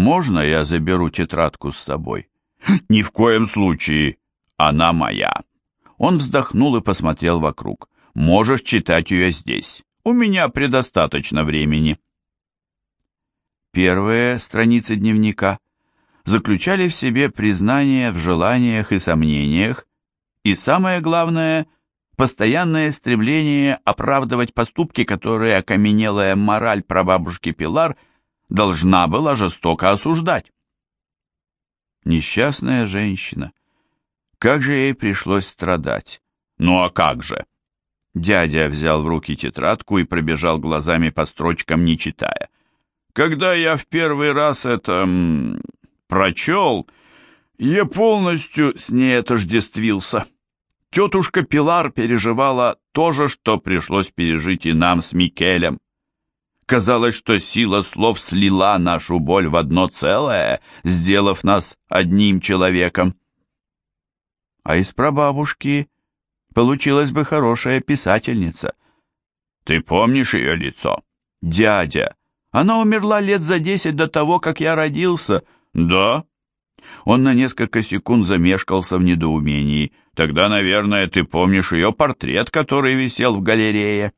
можно я заберу тетрадку с собой? Ни в коем случае. Она моя. Он вздохнул и посмотрел вокруг. Можешь читать ее здесь. У меня предостаточно времени. Первые страницы дневника заключали в себе признание в желаниях и сомнениях, и самое главное – постоянное стремление оправдывать поступки, которые окаменелая мораль прабабушки Пилар должна была жестоко осуждать. Несчастная женщина. Как же ей пришлось страдать? Ну а как же? Дядя взял в руки тетрадку и пробежал глазами по строчкам, не читая. Когда я в первый раз это м, прочел, я полностью с ней отождествился. Тетушка Пилар переживала то же, что пришлось пережить и нам с Микелем. Казалось, что сила слов слила нашу боль в одно целое, сделав нас одним человеком. А из прабабушки получилась бы хорошая писательница. Ты помнишь ее лицо? Дядя. Она умерла лет за десять до того, как я родился. Да? Он на несколько секунд замешкался в недоумении. Тогда, наверное, ты помнишь ее портрет, который висел в галерее.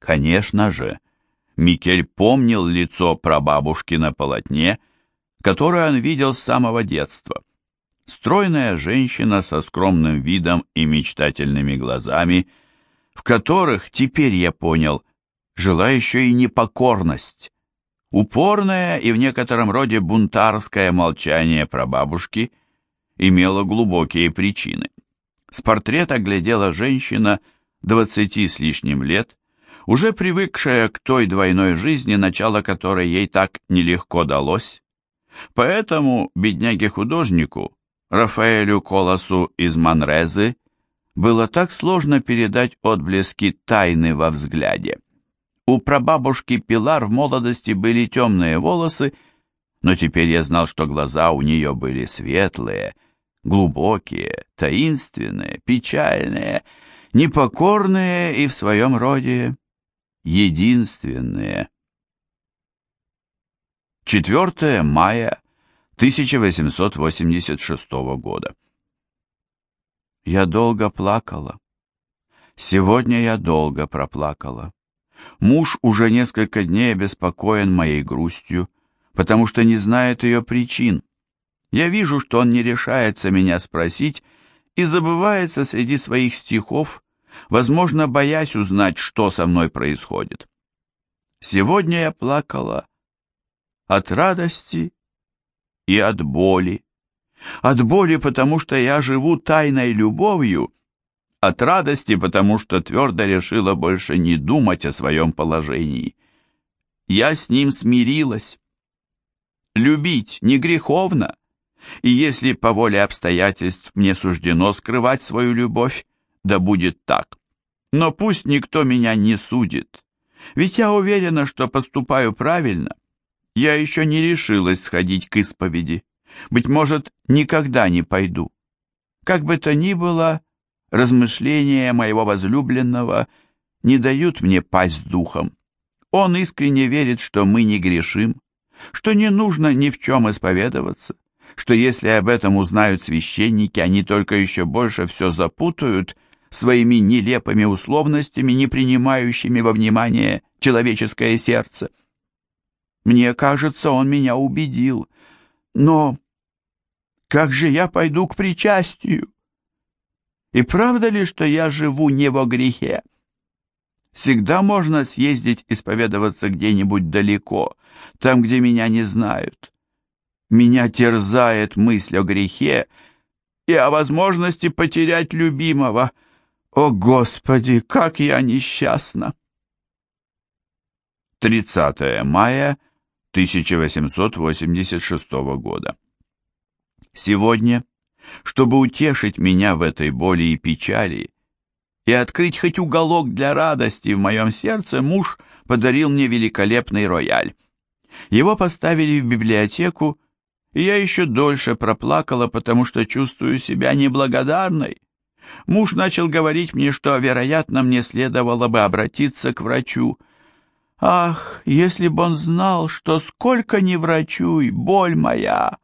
Конечно же. Микель помнил лицо прабабушки на полотне, которое он видел с самого детства. Стройная женщина со скромным видом и мечтательными глазами, в которых, теперь я понял, жила еще и непокорность. Упорное и в некотором роде бунтарское молчание прабабушки имело глубокие причины. С портрета глядела женщина двадцати с лишним лет, уже привыкшая к той двойной жизни, начало которой ей так нелегко далось. Поэтому бедняге-художнику Рафаэлю Колосу из Манрезы было так сложно передать отблески тайны во взгляде. У прабабушки Пилар в молодости были темные волосы, но теперь я знал, что глаза у нее были светлые, глубокие, таинственные, печальные, непокорные и в своем роде единственные. 4 мая 1886 года. Я долго плакала. Сегодня я долго проплакала. Муж уже несколько дней обеспокоен моей грустью, потому что не знает ее причин. Я вижу, что он не решается меня спросить и забывается среди своих стихов, возможно, боясь узнать, что со мной происходит. Сегодня я плакала от радости и от боли. От боли, потому что я живу тайной любовью, от радости, потому что твердо решила больше не думать о своем положении. Я с ним смирилась. Любить не греховно, и если по воле обстоятельств мне суждено скрывать свою любовь, да будет так. Но пусть никто меня не судит, ведь я уверена, что поступаю правильно. Я еще не решилась сходить к исповеди. Быть может, никогда не пойду. Как бы то ни было, размышления моего возлюбленного не дают мне пасть духом. Он искренне верит, что мы не грешим, что не нужно ни в чем исповедоваться, что если об этом узнают священники, они только еще больше все запутают своими нелепыми условностями, не принимающими во внимание человеческое сердце. Мне кажется, он меня убедил. Но как же я пойду к причастию? И правда ли, что я живу не во грехе? Всегда можно съездить исповедоваться где-нибудь далеко, там, где меня не знают. Меня терзает мысль о грехе и о возможности потерять любимого. О, Господи, как я несчастна! 30 мая 1886 года. Сегодня, чтобы утешить меня в этой боли и печали и открыть хоть уголок для радости в моем сердце, муж подарил мне великолепный рояль. Его поставили в библиотеку, и я еще дольше проплакала, потому что чувствую себя неблагодарной. Муж начал говорить мне, что, вероятно, мне следовало бы обратиться к врачу, Ах, если б он знал, что сколько ни врачуй, боль моя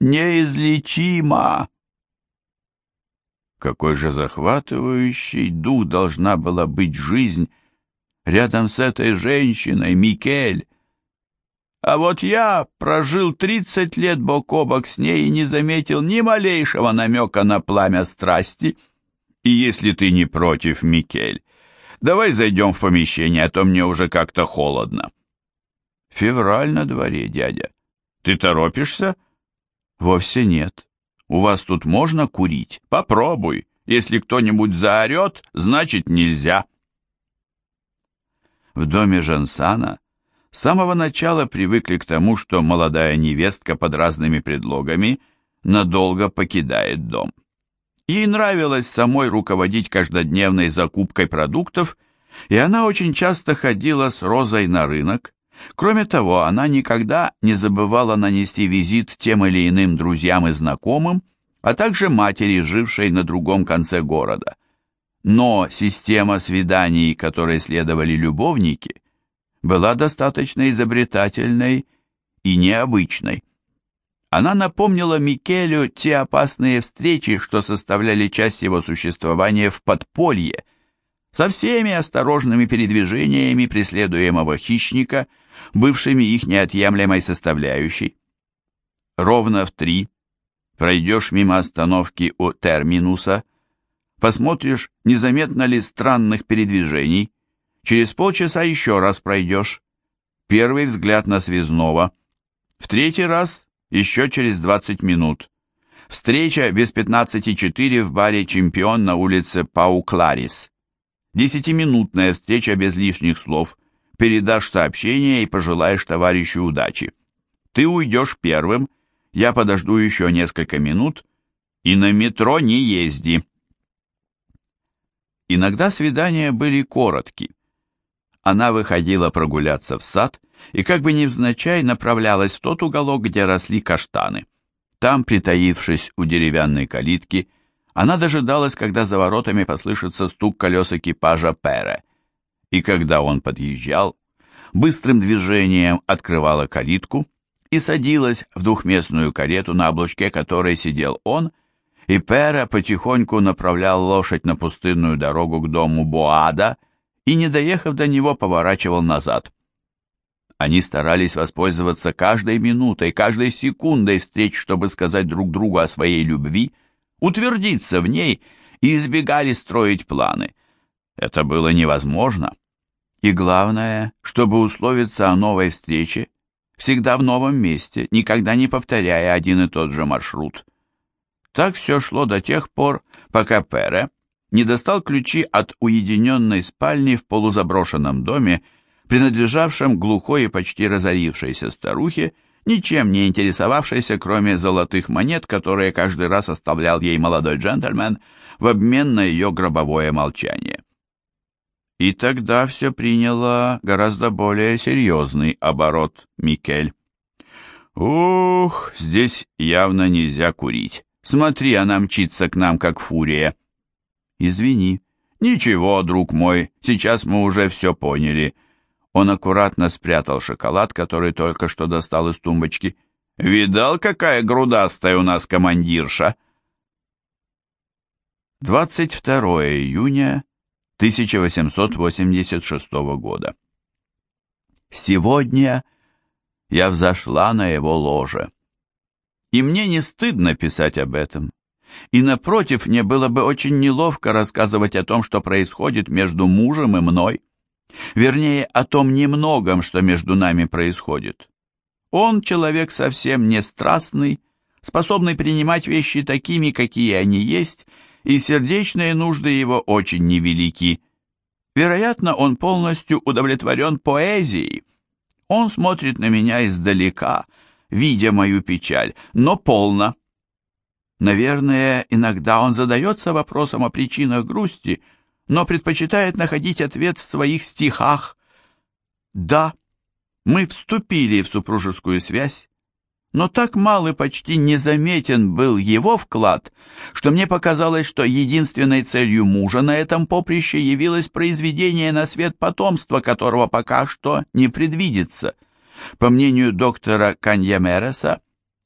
неизлечима. Какой же захватывающий дух должна была быть жизнь рядом с этой женщиной, Микель. А вот я прожил тридцать лет бок о бок с ней и не заметил ни малейшего намека на пламя страсти. И если ты не против, Микель, давай зайдем в помещение, а то мне уже как-то холодно. Февраль на дворе, дядя. Ты торопишься? Вовсе нет. У вас тут можно курить? Попробуй. Если кто-нибудь заорет, значит нельзя. В доме Жансана с самого начала привыкли к тому, что молодая невестка под разными предлогами надолго покидает дом. Ей нравилось самой руководить каждодневной закупкой продуктов, и она очень часто ходила с Розой на рынок. Кроме того, она никогда не забывала нанести визит тем или иным друзьям и знакомым, а также матери, жившей на другом конце города. Но система свиданий, которой следовали любовники, была достаточно изобретательной и необычной. Она напомнила Микелю те опасные встречи, что составляли часть его существования в подполье, со всеми осторожными передвижениями преследуемого хищника, бывшими их неотъемлемой составляющей. Ровно в три пройдешь мимо остановки у терминуса, посмотришь, незаметно ли странных передвижений, через полчаса еще раз пройдешь, первый взгляд на связного, в третий раз еще через 20 минут. Встреча без 15.4 в баре «Чемпион» на улице Пау-Кларис. Десятиминутная встреча без лишних слов. Передашь сообщение и пожелаешь товарищу удачи. Ты уйдешь первым, я подожду еще несколько минут, и на метро не езди. Иногда свидания были коротки. Она выходила прогуляться в сад и как бы невзначай направлялась в тот уголок, где росли каштаны. Там, притаившись у деревянной калитки, она дожидалась, когда за воротами послышится стук колес экипажа Пере. И когда он подъезжал, быстрым движением открывала калитку и садилась в двухместную карету, на облучке которой сидел он, и Пера потихоньку направлял лошадь на пустынную дорогу к дому Боада и, не доехав до него, поворачивал назад. Они старались воспользоваться каждой минутой, каждой секундой встреч, чтобы сказать друг другу о своей любви, утвердиться в ней и избегали строить планы. Это было невозможно. И главное, чтобы условиться о новой встрече, всегда в новом месте, никогда не повторяя один и тот же маршрут. Так все шло до тех пор, пока Пере не достал ключи от уединенной спальни в полузаброшенном доме, принадлежавшем глухой и почти разорившейся старухе, ничем не интересовавшейся, кроме золотых монет, которые каждый раз оставлял ей молодой джентльмен в обмен на ее гробовое молчание. И тогда все приняло гораздо более серьезный оборот, Микель. «Ух, здесь явно нельзя курить. Смотри, она мчится к нам, как фурия». «Извини». «Ничего, друг мой, сейчас мы уже все поняли». Он аккуратно спрятал шоколад, который только что достал из тумбочки. «Видал, какая грудастая у нас командирша?» 22 июня 1886 года. Сегодня я взошла на его ложе. И мне не стыдно писать об этом. И напротив, мне было бы очень неловко рассказывать о том, что происходит между мужем и мной. Вернее, о том немногом, что между нами происходит. Он человек совсем не страстный, способный принимать вещи такими, какие они есть, и сердечные нужды его очень невелики. Вероятно, он полностью удовлетворен поэзией. Он смотрит на меня издалека, видя мою печаль, но полно. Наверное, иногда он задается вопросом о причинах грусти, но предпочитает находить ответ в своих стихах. Да, мы вступили в супружескую связь, но так мал и почти незаметен был его вклад, что мне показалось, что единственной целью мужа на этом поприще явилось произведение на свет потомства, которого пока что не предвидится. По мнению доктора Каньямереса,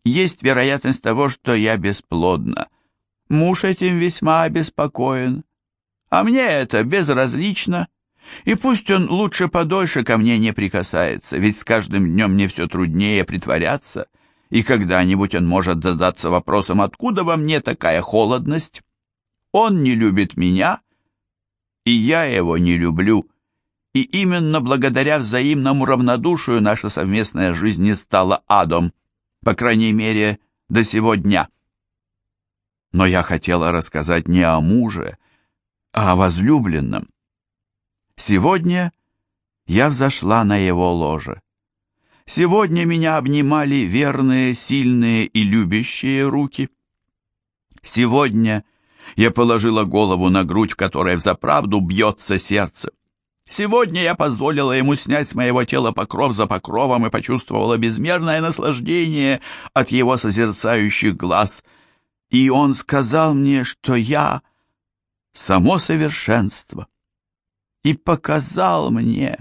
есть вероятность того, что я бесплодна. Муж этим весьма обеспокоен. А мне это безразлично, и пусть он лучше подольше ко мне не прикасается, ведь с каждым днем мне все труднее притворяться, и когда-нибудь он может задаться вопросом, откуда во мне такая холодность. Он не любит меня, и я его не люблю, и именно благодаря взаимному равнодушию наша совместная жизнь не стала адом, по крайней мере, до сего дня. Но я хотела рассказать не о муже, а о возлюбленном. Сегодня я взошла на его ложе. Сегодня меня обнимали верные, сильные и любящие руки. Сегодня я положила голову на грудь, в которой взаправду бьется сердце. Сегодня я позволила ему снять с моего тела покров за покровом и почувствовала безмерное наслаждение от его созерцающих глаз. И он сказал мне, что я — само совершенство. И показал мне,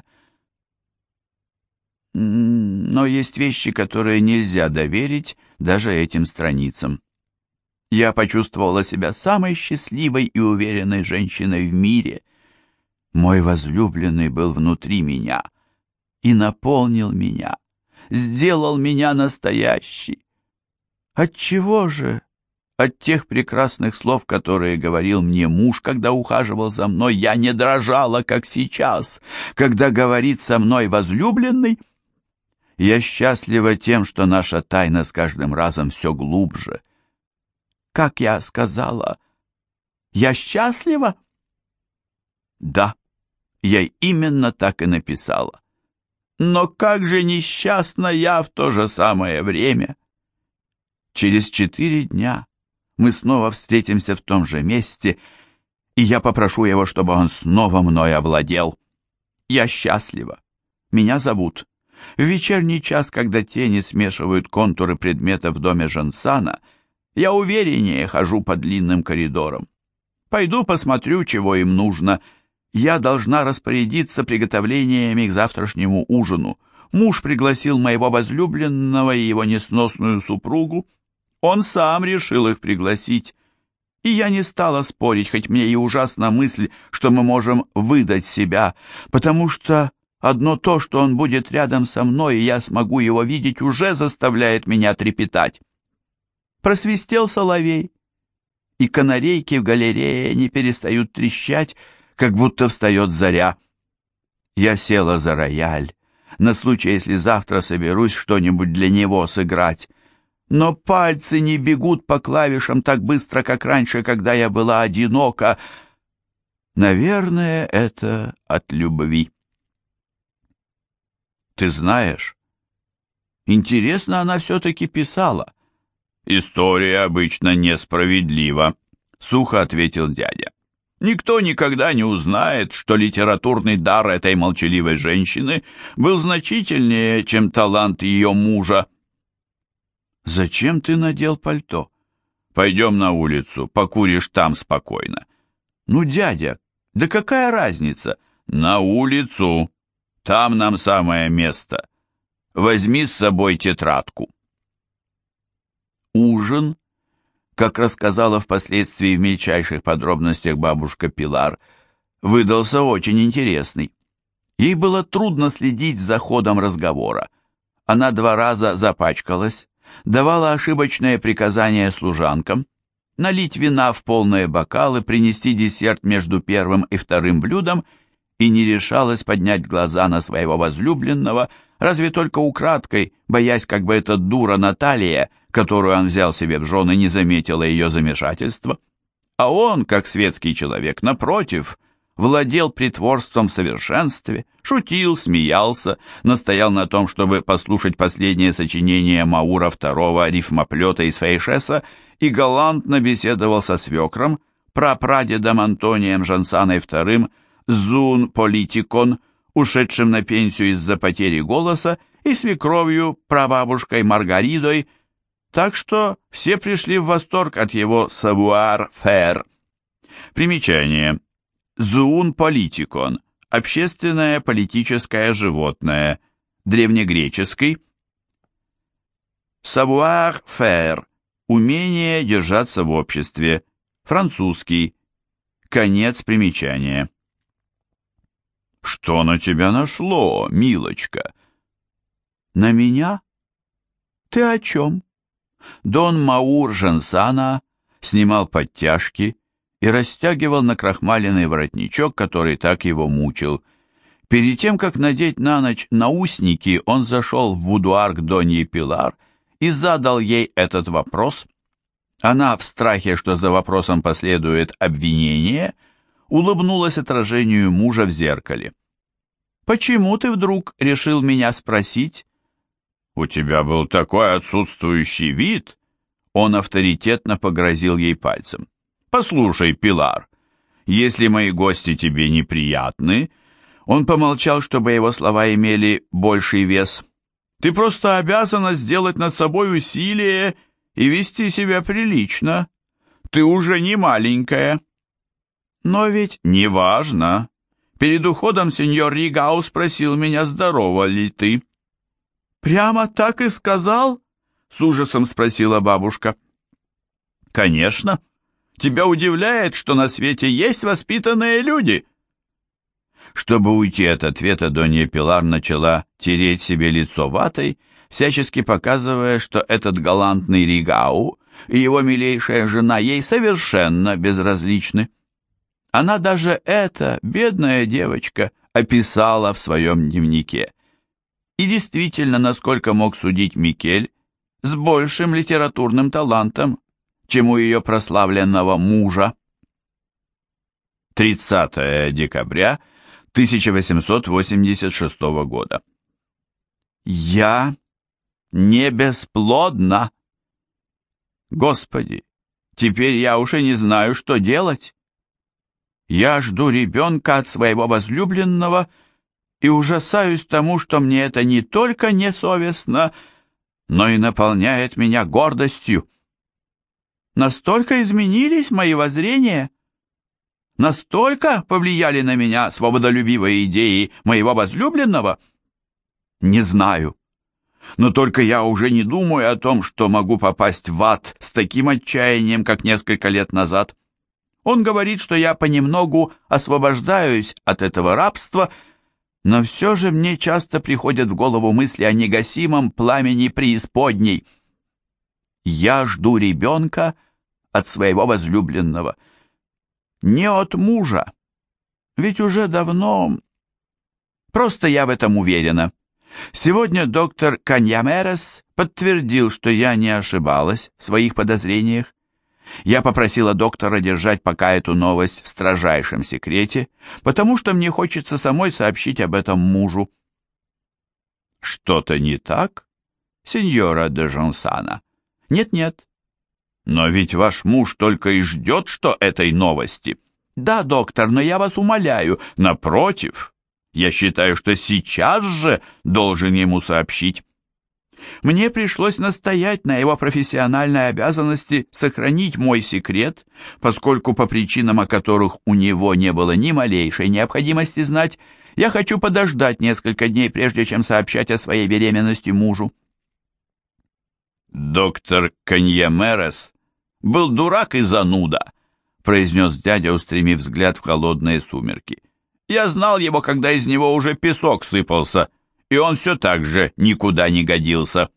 но есть вещи, которые нельзя доверить даже этим страницам. Я почувствовала себя самой счастливой и уверенной женщиной в мире. Мой возлюбленный был внутри меня и наполнил меня, сделал меня настоящей. Отчего же? От тех прекрасных слов, которые говорил мне муж, когда ухаживал за мной, я не дрожала, как сейчас, когда говорит со мной возлюбленный — я счастлива тем, что наша тайна с каждым разом все глубже. Как я сказала, я счастлива? Да, я именно так и написала. Но как же несчастна я в то же самое время? Через четыре дня мы снова встретимся в том же месте, и я попрошу его, чтобы он снова мной овладел. Я счастлива. Меня зовут в вечерний час, когда тени смешивают контуры предметов в доме Жансана, я увереннее хожу по длинным коридорам. Пойду посмотрю, чего им нужно. Я должна распорядиться приготовлениями к завтрашнему ужину. Муж пригласил моего возлюбленного и его несносную супругу. Он сам решил их пригласить. И я не стала спорить, хоть мне и ужасна мысль, что мы можем выдать себя, потому что Одно то, что он будет рядом со мной, и я смогу его видеть, уже заставляет меня трепетать. Просвистел соловей, и канарейки в галерее не перестают трещать, как будто встает заря. Я села за рояль, на случай, если завтра соберусь что-нибудь для него сыграть. Но пальцы не бегут по клавишам так быстро, как раньше, когда я была одинока. Наверное, это от любви. Ты знаешь, интересно она все-таки писала. История обычно несправедлива, сухо ответил дядя. Никто никогда не узнает, что литературный дар этой молчаливой женщины был значительнее, чем талант ее мужа. «Зачем ты надел пальто?» «Пойдем на улицу, покуришь там спокойно». «Ну, дядя, да какая разница?» «На улицу!» Там нам самое место. Возьми с собой тетрадку. Ужин, как рассказала впоследствии в мельчайших подробностях бабушка Пилар, выдался очень интересный. Ей было трудно следить за ходом разговора. Она два раза запачкалась, давала ошибочные приказания служанкам, налить вина в полные бокалы, принести десерт между первым и вторым блюдом – и не решалась поднять глаза на своего возлюбленного, разве только украдкой, боясь, как бы эта дура Наталья, которую он взял себе в жены, не заметила ее замешательства. А он, как светский человек, напротив, владел притворством в совершенстве, шутил, смеялся, настоял на том, чтобы послушать последнее сочинение Маура II, рифмоплета из Фейшеса, и галантно беседовал со свекром, прапрадедом Антонием Жансаной II, Зун Политикон, ушедшим на пенсию из-за потери голоса и свекровью, прабабушкой Маргаридой, так что все пришли в восторг от его «савуар-фэр». Примечание. Зуун политикон. Общественное политическое животное. Древнегреческий. Savoir-faire. Умение держаться в обществе. Французский. Конец примечания. «Что на тебя нашло, милочка?» «На меня? Ты о чем?» Дон Маур Жансана снимал подтяжки и растягивал накрахмаленный воротничок, который так его мучил. Перед тем, как надеть на ночь наушники, он зашел в будуар к Донье Пилар и задал ей этот вопрос. Она, в страхе, что за вопросом последует обвинение, улыбнулась отражению мужа в зеркале. «Почему ты вдруг решил меня спросить?» «У тебя был такой отсутствующий вид!» Он авторитетно погрозил ей пальцем. «Послушай, Пилар, если мои гости тебе неприятны...» Он помолчал, чтобы его слова имели больший вес. «Ты просто обязана сделать над собой усилие и вести себя прилично. Ты уже не маленькая». «Но ведь неважно. Перед уходом сеньор Ригау спросил меня, здорова ли ты». «Прямо так и сказал?» — с ужасом спросила бабушка. «Конечно. Тебя удивляет, что на свете есть воспитанные люди?» Чтобы уйти от ответа, Донья Пилар начала тереть себе лицо ватой, всячески показывая, что этот галантный Ригау и его милейшая жена ей совершенно безразличны. Она даже это, бедная девочка, описала в своем дневнике и действительно, насколько мог судить Микель, с большим литературным талантом, чем у ее прославленного мужа. 30 декабря 1886 года. Я не бесплодна. Господи, теперь я уже не знаю, что делать. Я жду ребенка от своего возлюбленного и ужасаюсь тому, что мне это не только несовестно, но и наполняет меня гордостью. Настолько изменились мои воззрения, настолько повлияли на меня свободолюбивые идеи моего возлюбленного? Не знаю. Но только я уже не думаю о том, что могу попасть в ад с таким отчаянием, как несколько лет назад. Он говорит, что я понемногу освобождаюсь от этого рабства но все же мне часто приходят в голову мысли о негасимом пламени преисподней. Я жду ребенка от своего возлюбленного. Не от мужа, ведь уже давно... Просто я в этом уверена. Сегодня доктор Каньямерес подтвердил, что я не ошибалась в своих подозрениях. Я попросила доктора держать пока эту новость в строжайшем секрете, потому что мне хочется самой сообщить об этом мужу. Что-то не так, сеньора де Жансана? Нет-нет. Но ведь ваш муж только и ждет, что этой новости. Да, доктор, но я вас умоляю, напротив, я считаю, что сейчас же должен ему сообщить. Мне пришлось настоять на его профессиональной обязанности сохранить мой секрет, поскольку по причинам, о которых у него не было ни малейшей необходимости знать, я хочу подождать несколько дней, прежде чем сообщать о своей беременности мужу. «Доктор Каньямерес был дурак и зануда», произнес дядя, устремив взгляд в холодные сумерки. «Я знал его, когда из него уже песок сыпался» и он все так же никуда не годился.